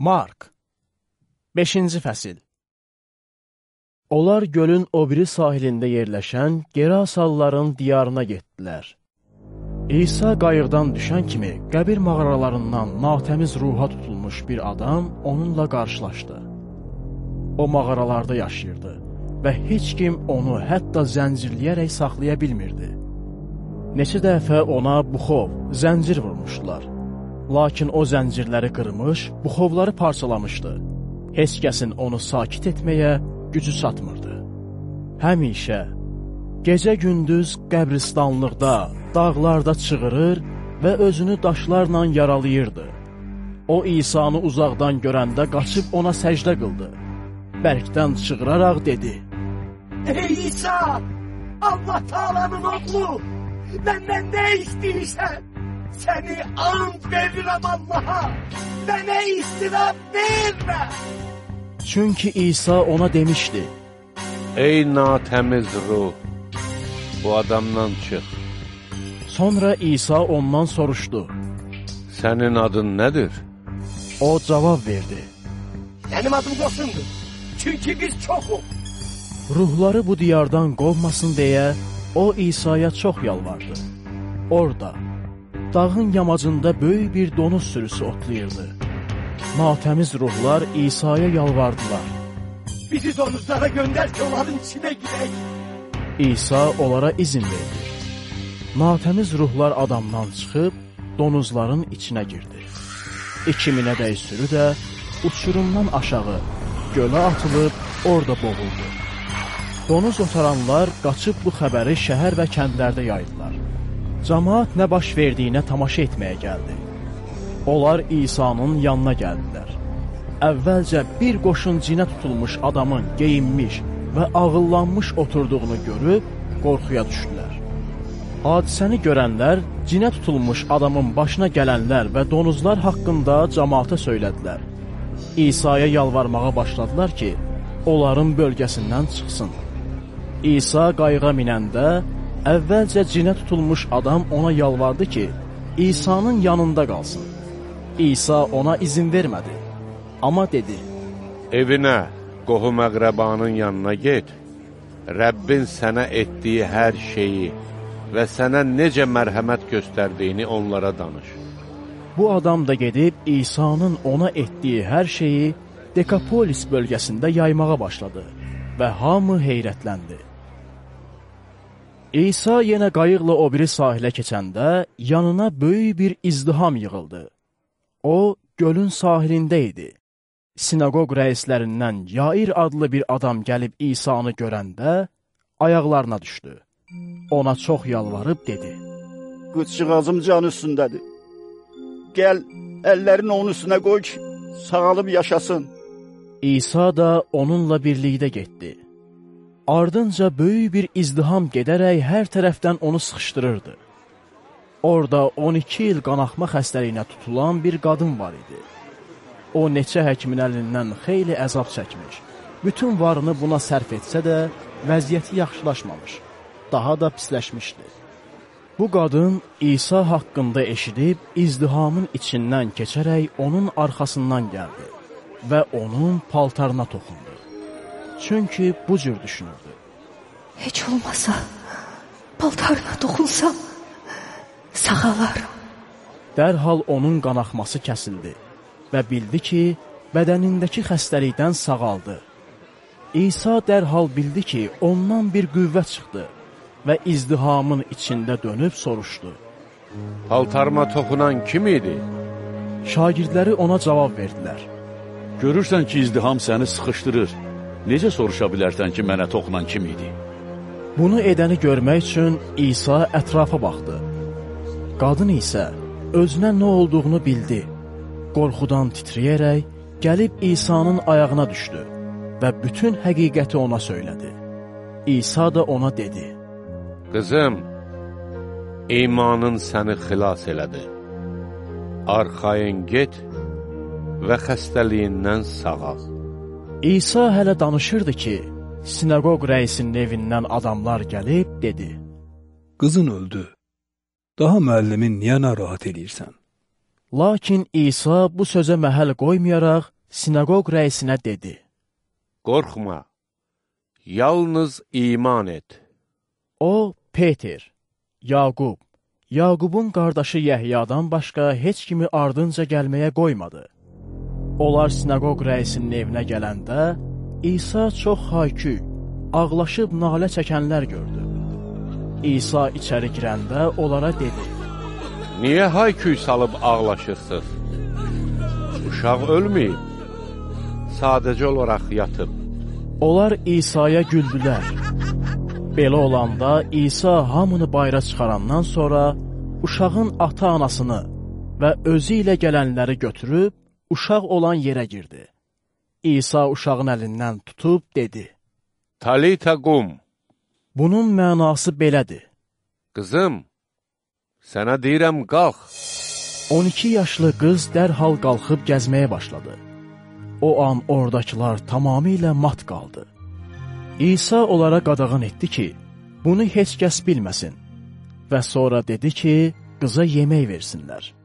Mark 5-ci fəsil Onlar gölün o biri sahilində yerləşən Gerasalların diyarına getdilər. İsa qayıqdan düşən kimi qəbir mağaralarından natəmiz ruha tutulmuş bir adam onunla qarşılaşdı. O mağaralarda yaşayırdı və heç kim onu hətta zəncirləyərək saxlaya bilmirdi. Neçə dəfə ona buxov, zəncir vurmuşdular. Lakin o zəncirləri qırmış, buxovları parçalamışdı. Heç kəsin onu sakit etməyə gücü çatmırdı. Həmişə, gecə-gündüz qəbristanlıqda, dağlarda çığırır və özünü daşlarla yaralayırdı. O İsanı uzaqdan görəndə qaçıb ona səcdə qıldı. Bərkdən çığıraraq dedi, Ey İsa! Allah Taala'nın oğlu! Məndən nə istəyirsən? Səni and verirəm Allaha! Mənə istirab vermə! Çünki İsa ona demişdi, Ey natəmiz ruh, bu adamdan çıx. Sonra İsa ondan soruşdu. Sənin adın nədir? O cavab verdi. Mənim adım Qosundur. Çünki biz çoxuq. Ruhları bu diyardan qovmasın deyə o İsa'ya çox yalvardı. Orada, dağın yamacında böyük bir donuz sürüsü otlayırdı. Natəmiz ruhlar İsa'ya yalvardılar. Bizi donuzlara göndər ki, onların içinə girək. İsa onlara izin verdi. Natəmiz ruhlar adamdan çıxıb donuzların içinə girdi. 2000-ə dəy sürü də uçurumdan aşağı gölə atılıb orada boğuldu. Donuz otaranlar qaçıb bu xəbəri şəhər və kəndlərdə yaydılar. Camaat nə baş verdiyinə tamaşa etməyə gəldi. Onlar İsa'nın yanına gəldilər. Əvvəlcə bir qoşun cinə tutulmuş adamın geyinmiş və ağıllanmış oturduğunu görüb qorxuya düşdülər. Hadisəni görənlər cinə tutulmuş adamın başına gələnlər və donuzlar haqqında cəmaata söylədilər. İsa'ya yalvarmağa başladılar ki, onların bölgəsindən çıxsın. İsa qayığa minəndə əvvəlcə cinə tutulmuş adam ona yalvardı ki, İsa'nın yanında qalsın. İsa ona izin vermədi. Amma dedi, Evinə, qohum əqrəbanın yanına get. Rəbbin sənə etdiyi hər şeyi və sənə necə mərhəmət göstərdiyini onlara danış. Bu adam da gedib İsa'nın ona etdiyi hər şeyi Dekapolis bölgəsində yaymağa başladı və hamı heyrətləndi. İsa yenə qayıqla o biri sahilə keçəndə yanına böyük bir izdiham yığıldı. O, gölün sahilində idi. Sinagog rəislərindən Yair adlı bir adam gəlib İsa'nı görəndə ayaqlarına düşdü. Ona çox yalvarıb dedi. Qızcığazım can üstündədir. Gəl, əllərini onun üstünə qoy ki, sağalıb yaşasın. İsa da onunla birlikdə getdi. Ardınca böyük bir izdiham gedərək hər tərəfdən onu sıxışdırırdı. Orada 12 il qanaxma xəstəliyinə tutulan bir qadın var idi. O neçə həkimin əlindən xeyli əzab çəkmiş. Bütün varını buna sərf etsə də, vəziyyəti yaxşılaşmamış, daha da pisləşmişdi. Bu qadın İsa haqqında eşidib izdihamın içindən keçərək onun arxasından gəldi və onun paltarına toxundu. Çünki bu cür düşünürdü. Heç olmasa paltarına toxunsam sağalaram. Dərhal onun qanaxması kəsildi və bildi ki, bədənindəki xəstəlikdən sağaldı. İsa dərhal bildi ki, ondan bir qüvvə çıxdı və izdihamın içində dönüb soruşdu. Paltarıma toxunan kim idi? Şagirdləri ona cavab verdilər. Görürsən ki, izdiham səni sıxışdırır. Necə soruşa bilərsən ki, mənə toxunan kim idi? Bunu edəni görmək üçün İsa ətrafa baxdı. Qadın isə özünə nə olduğunu bildi. Qorxudan titrəyərək gəlib İsa'nın ayağına düşdü və bütün həqiqəti ona söylədi. İsa da ona dedi, Qızım, imanın səni xilas elədi. Arxayın get və xəstəliyindən sağal. İsa hələ danışırdı ki, sinagog rəisinin evindən adamlar gəlib dedi, Qızın öldü. Daha müəllimin niyə narahat eləyirsən? Lakin İsa bu sözə məhəl qoymayaraq sinagog rəisinə dedi. Qorxma, yalnız iman et. O, Peter, Yaqub, Yaqubun qardaşı Yəhyadan başqa heç kimi ardınca gəlməyə qoymadı. Onlar sinagog rəisinin evinə gələndə, İsa çox haykü, ağlaşıb nalə çəkənlər gördü. İsa içəri girəndə onlara dedi, Niyə hayküy salıb ağlaşırsınız? Uşaq ölməyib, sadəcə olaraq yatıb. Onlar İsa'ya güldülər. Belə olanda İsa hamını bayra çıxarandan sonra uşağın ata-anasını və özü ilə gələnləri götürüb uşaq olan yerə girdi. İsa uşağın əlindən tutub dedi, Talita qum, bunun mənası belədir. qızım, sənə deyirəm qalx. 12 yaşlı qız dərhal qalxıb gəzməyə başladı. O an oradakılar tamamilə mat qaldı. İsa onlara qadağan etdi ki, bunu heç kəs bilməsin və sonra dedi ki, qıza yemək versinlər.